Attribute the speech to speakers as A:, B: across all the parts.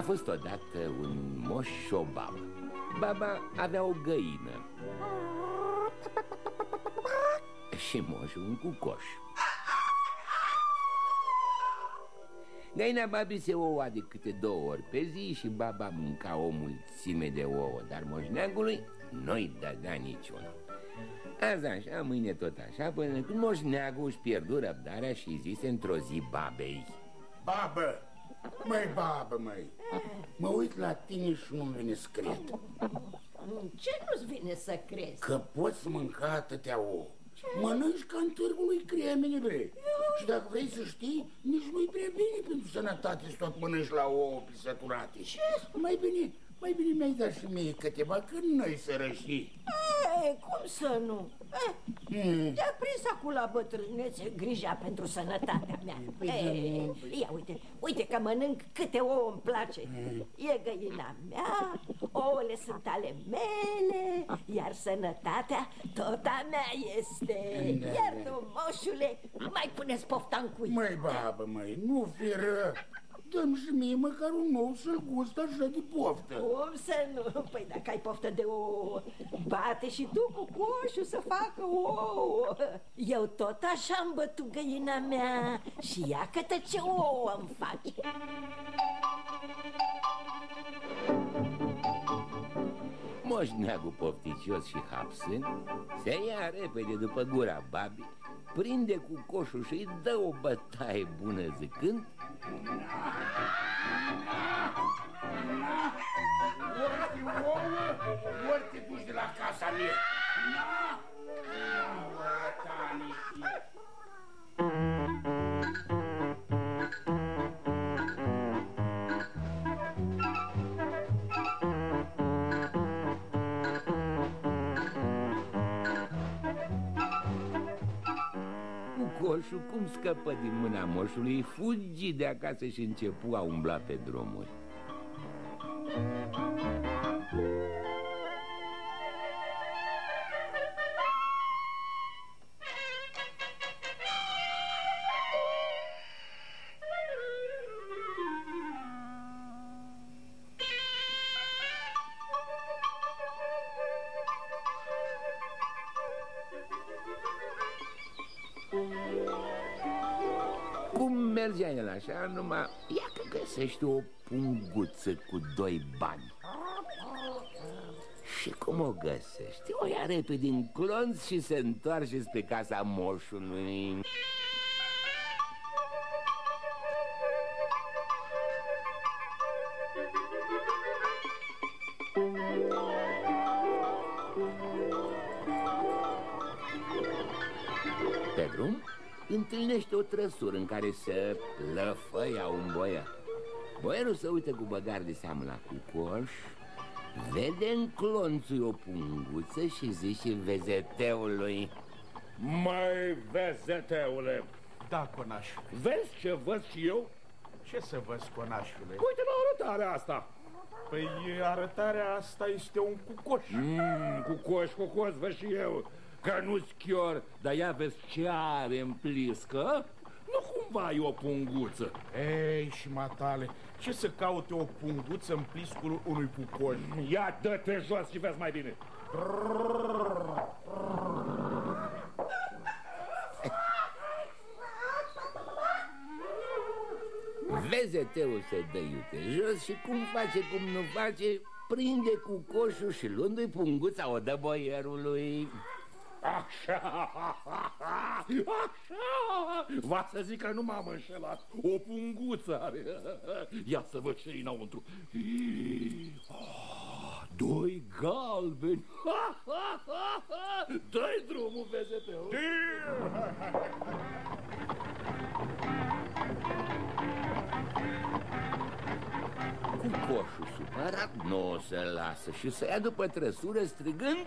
A: A fost odată un moș și o babă Baba avea o găină. Și moșul un cucoș. Găina babii se oua de câte două ori pe zi și baba mânca o mulțime de ouă Dar moșneagului nu-i dădea niciunul Azi așa, mâine tot așa, până când moșneagul își pierdu răbdarea și zise într-o zi babei.
B: Babă, măi babă, măi, mă uit la tine și nu-mi vine să cred.
C: Ce nu-ți vine să crezi?
B: Că poți mânca atâtea ouă. Mănânci ca în târgul lui Cremene, bre. Și dacă vrei să știi, nici nu-i prea bine pentru sănătate să tot mănânci la ouă pisăturate.
C: Ce?
B: Mai bine, mai bine mi-ai dat și mie câteva când noi sărăși
C: E, cum să nu? E,
B: Mm.
C: Te-a prins acum la bătrânețe grija pentru sănătatea mea.
B: Păi,
C: e,
B: da,
C: Ia uite, uite că mănânc câte ouă îmi place E găina mea, ouăle sunt ale mele Iar sănătatea tot a mea este.
B: Da,
C: Iar
B: da.
C: tu, moșule, mai puneți pofta în cui
B: Măi, babă, măi, nu fi rău Dăm și mie măcar un nou să-l gust așa de poftă
C: Cum să nu? Păi dacă ai poftă de ouă Bate și tu cu coșul să facă ouă Eu tot așa am bătut găina mea Și ia câte ce ouă îmi face
A: Moșneagul pofticios și hapsând Se ia repede după gura babii Prinde cu coșul și îi dă o bătaie bună zicând
B: Ah!
A: Cu coșul cum scăpă din mâna moșului Fugi de acasă și începu a umbla pe drumuri Cum mergea el așa, numai ia că găsește o punguță cu doi bani. Și cum o găsește? O ia repede în clonț și se întoarce spre casa moșului. Pe drum întâlnește o trăsură în care se plăfăia un boier Boierul se uită cu băgar de seamă la cucoș Vede în clonțul o punguță și zice vezeteului
D: Mai vezeteule,
E: Da, conaș.
D: vezi ce văd și eu?
E: Ce să văd, conașule?
D: Uite la arătarea asta.
E: Păi arătarea asta este un cucoș.
D: Mm, cu coș, cu coș, văd și eu. Că nu schior, dar ia vezi ce are în pliscă. Nu cumva e o punguță.
E: Ei, și șmatale, ce să caute o punguță în pliscul unui cucoș?
D: Ia dă-te jos și vezi mai bine.
A: Vezeteul se dă iute jos și cum face, cum nu face Prinde cu coșul și luându-i punguța o dă boierului
D: Așa, așa, va să zic că nu m-am înșelat. O punguță are. Ia să văd ce înăuntru. Ah, Doi galbeni. Dă-i drumul, vezeteu.
A: Cu coșul supărat nu o să lasă și să ia după trăsură strigând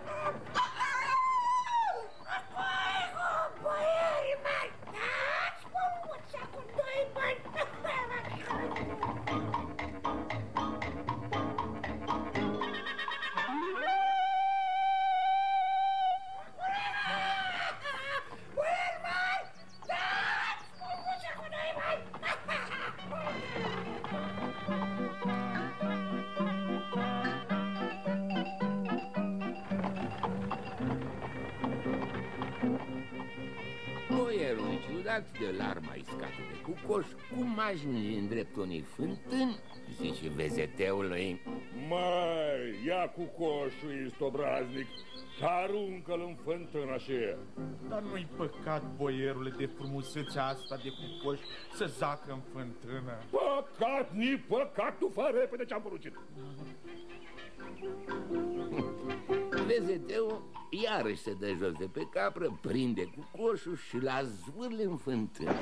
A: boierul, ciudat de larma iscată de cucoș, cum ajunge în dreptul unei fântâni, zice vezeteului.
D: Mai, ia cu coșul, ești obraznic, și aruncă-l în fântână și
E: Dar nu-i păcat, boierule, de frumusețea asta de cucoș să zacă în fântână.
D: Păcat, ni păcat, tu fă repede ce-am poruncit.
A: Vezeteu iarăși se dă jos de pe capră, prinde cu coșul și la zvârle în fântână.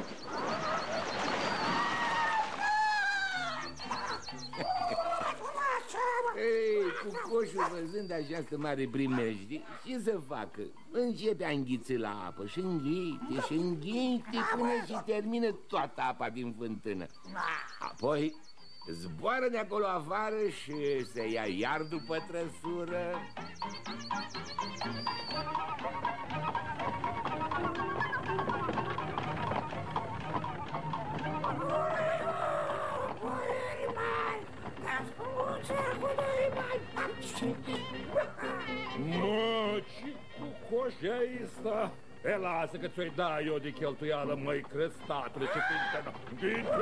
A: Ei, cu coșul văzând această mare primejdi, ce să facă? Începe a înghiți la apă și înghite și înghite până și termină toată apa din fântână. Apoi zboară de acolo afară și se ia iar după trăsură.
D: Mă, ce cu coșe asta? E, lasă că ți-o da eu de cheltuială, măi, crestatule, ce fântână. Fântână!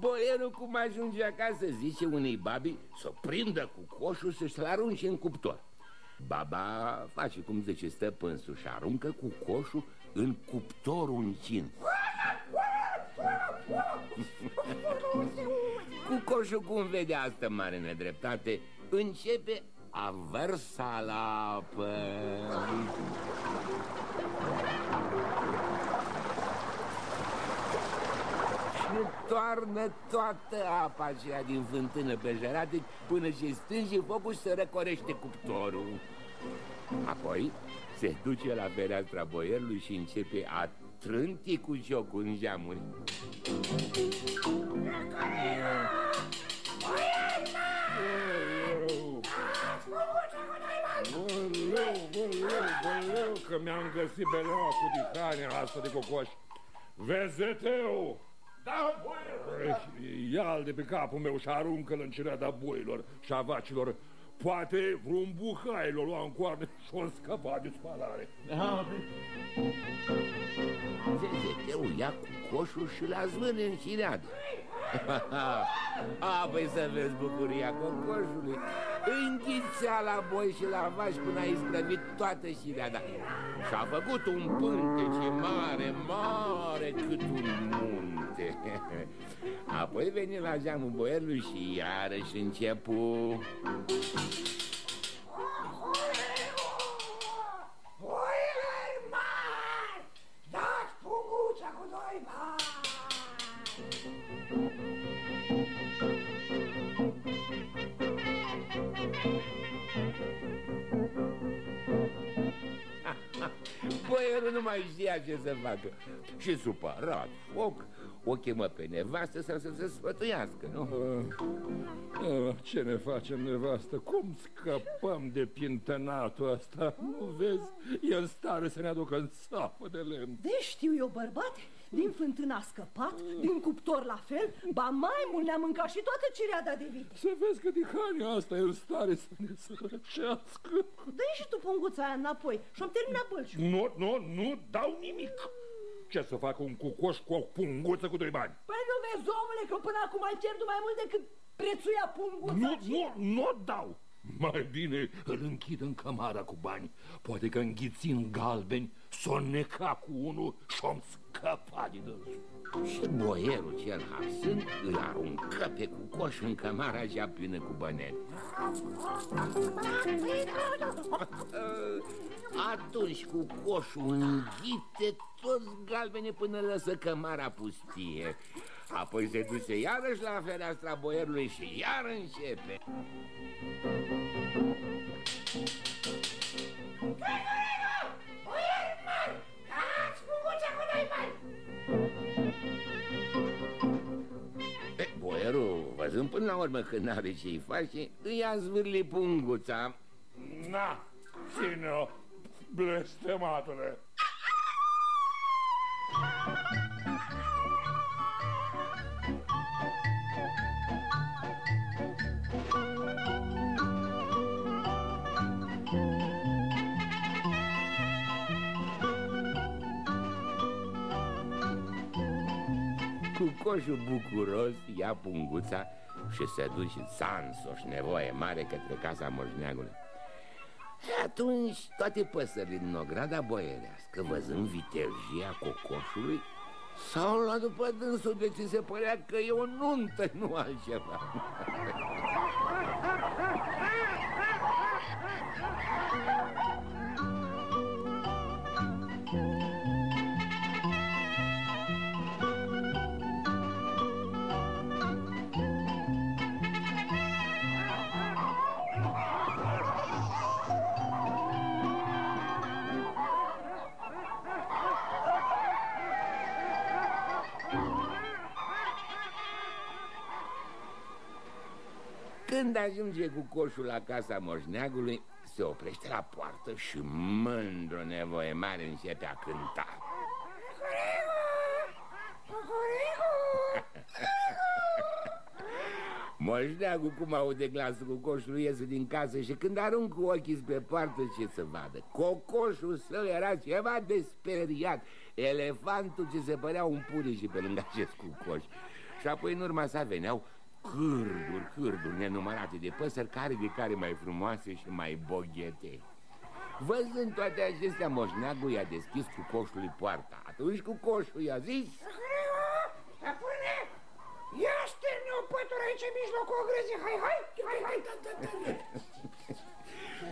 A: Boierul cum ajunge acasă zice unei babi să o prindă cu coșul să-și-l arunce în cuptor. Baba face cum zice stăpânsul și aruncă cu coșul în cuptorul încin. cu coșul cum vede asta mare nedreptate, începe a vărsa la apă. și toarnă toată apa aceea din fântână pe jărate până ce stânge focul și se răcorește cuptorul. Apoi se duce la fereastra boierului și începe a trânti cu jocul în geamuri.
D: Băleu, băleu, băleu, că mi-am găsit beleoacul de hrane asta de cocoș. Vezeteu!
E: Da, boierule!
D: Ia-l de pe capul meu și aruncă-l în cireada boilor și a vacilor. Poate vreun buhai l-o lua în coarne și o scăpa de spalare.
E: Da,
A: Vezeteu ia cu coșul și la zvâne în cireadă. A, păi să vezi bucuria cocoșului. Înghițea la boi și la vaci până a izbrăvit toată șireada. Și-a făcut un pântece mare, mare cât un munte. Apoi veni la geamul boierului și iarăși începu...
C: Oileri mari, dați punguța cu doi bani!
A: Boierul nu mai știa ce să facă. Și supărat, foc, o chemă pe nevastă să, să se sfătuiască, nu?
D: Ah, ce ne facem, nevastă? Cum scăpăm de pintănatul ăsta? Nu vezi? E în stare să ne aducă în sapă de lemn.
F: De știu eu, bărbate, din fântână a scăpat, din cuptor la fel, ba mai mult ne-a mâncat și toată cireada de vite.
D: Să vezi că Dihania asta e în stare să ne sărăcească.
F: dă și tu punguța aia înapoi și-am terminat bălciul.
D: Nu, nu, nu dau nimic. Ce să facă un cucoș cu o punguță cu doi bani?
F: Păi nu vezi, omule, că până acum ai pierdut mai mult decât prețuia punguța
D: Nu,
F: aceea?
D: nu, nu dau. Mai bine îl închid în cămara cu bani. Poate că înghițind galbeni s-o neca cu unul și-om scăpa din dânsul.
A: Și boierul cel hapsând îl aruncă pe cucoș în cămara cea plină cu băneni. Atunci cu coșul înghite toți galbene până lăsă cămara pustie. Apoi se duce iarăși la fereastra boierului și iar începe.
C: Oieri mari, dați punguța cu doi bani!
A: E, boierul, văzând până la urmă că n-are ce-i face, îi a zvârli punguța.
D: Na, ține-o, blestematule.
A: Cu coșul bucuros ia punguța și se duce sansoș nevoie mare către casa moșneagului. Și atunci toate păsările din ograda boierească, văzând vitejia cocoșului, s-au luat după dânsul de ce se părea că e o nuntă, nu altceva. Când ajunge cu coșul la casa moșneagului, se oprește la poartă și mândru nevoie mare începe a cânta. Moșneagul, cum aude glasul cu coșul, iese din casă și când aruncă ochii pe poartă, ce să vadă? Cocoșul său era ceva de speriat, elefantul ce se părea un puriș pe lângă acest cucoș. Și apoi în urma sa veneau cârduri, cârduri nenumărate de păsări, care de care mai frumoase și mai boghete. Văzând toate acestea, moșneagul i-a deschis cu coșului poarta. Atunci cu coșul i-a zis...
G: Stăpâne, ia șterne o pătură aici în mijlocul ogrăzii, hai, hai, hai, hai.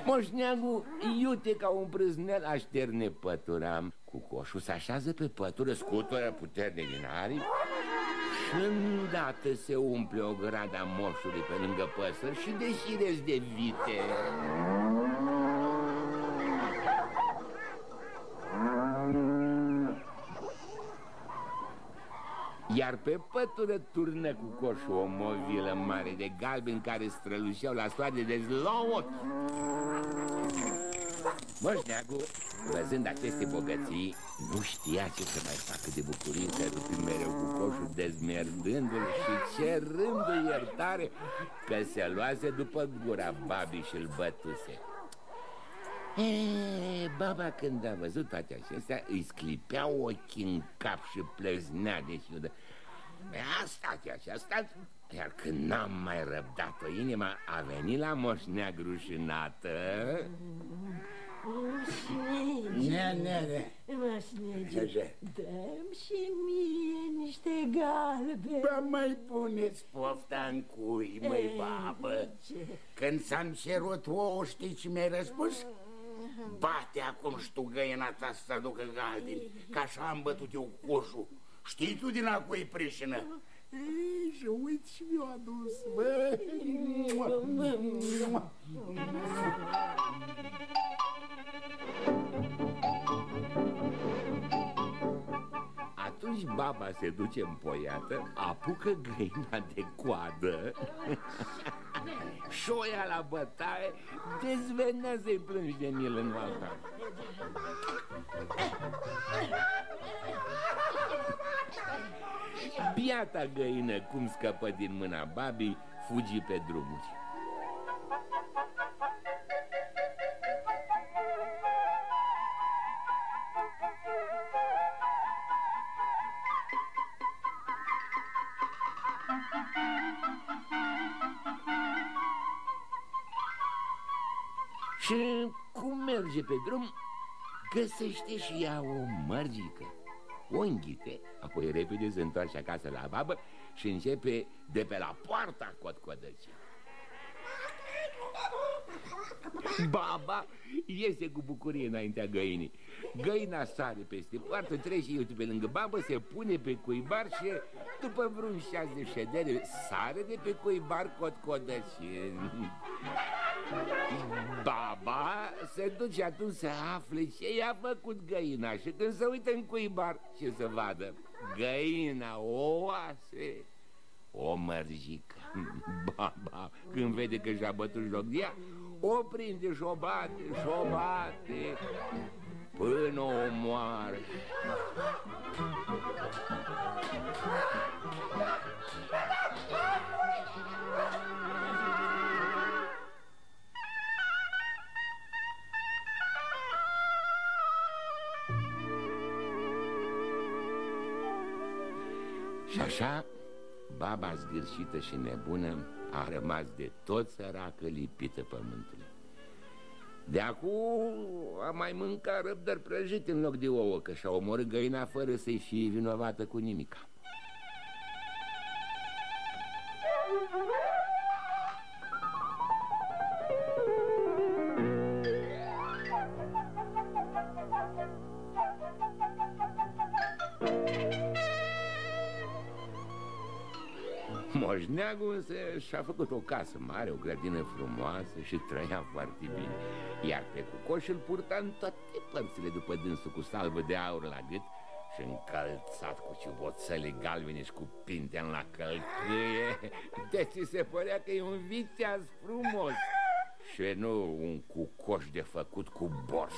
A: Moșneagul, iute ca un prâznel, așterne pătura. Cu coșul se așează pe pătură, scutură puternic din aripi și îndată se umple o grada moșului pe lângă păsări și deșireți de vite. Iar pe pătură turnă cu coșul o movilă mare de galben care strălușeau la soare de zlomot. Moșneagul, văzând aceste bogății, nu știa ce să mai facă de bucurie să rupi mereu cu coșul dezmerdându-l și cerându-i iertare că se luase după gura babii și îl bătuse. E, baba când a văzut toate acestea îi sclipeau ochii în cap și plăznea de ciudă. A stat și a stat Iar când n-am mai răbdat-o inima A venit la moșnea grușinată
C: Moșnege
B: Ne, ne, ne.
C: Moșnege
B: Așa.
C: Dăm și mie niște galbe.
B: Bă, mai puneți pofta în cui, măi, babă.
C: Ce?
B: Când ți-am cerut ouă, știi ce mi-ai răspuns? Bate acum și tu găina ta să aducă galbeni Ca așa am bătut eu coșul. Știi tu din a cui prișină? Ei, și uite și mi-o adus, bă
A: Atunci baba se duce în poiată Apucă găina de coadă. Și o ia la bătaie Dezvenea să-i plângi de milă în alta Biata găină cum scăpă din mâna babii Fugi pe drumuri Și cum merge pe drum, găsește și ea o mărgică. O înghite, apoi repede se întoarce acasă la babă și începe de pe la poarta cotcodăcii. Baba iese cu bucurie înaintea găinii. Găina sare peste poartă, trece eu pe lângă babă, se pune pe cuibar și după vreun șase de ședere sare de pe cuibar cotcodăcii. Baba se duce atunci să afle ce i-a făcut găina și când se uită în cuibar ce să vadă? Găina o oase, o mărjică Baba când vede că și-a bătut joc de ea O prinde și o bate și o bate Până o moare așa, baba zgârșită și nebună a rămas de tot săracă lipită pământului. De acum a mai mâncat răbdări prăjit în loc de ouă, că și-a omorât găina fără să-i fie vinovată cu nimica. Moșneagul însă și-a făcut o casă mare, o grădină frumoasă și trăia foarte bine. Iar pe cucoș îl purta în toate părțile după dânsul cu salvă de aur la gât și încălțat cu ciuboțele galbene și cu pintea la călcâie. De ți se părea că e un viteaz frumos? Și nu un cucoș de făcut cu borș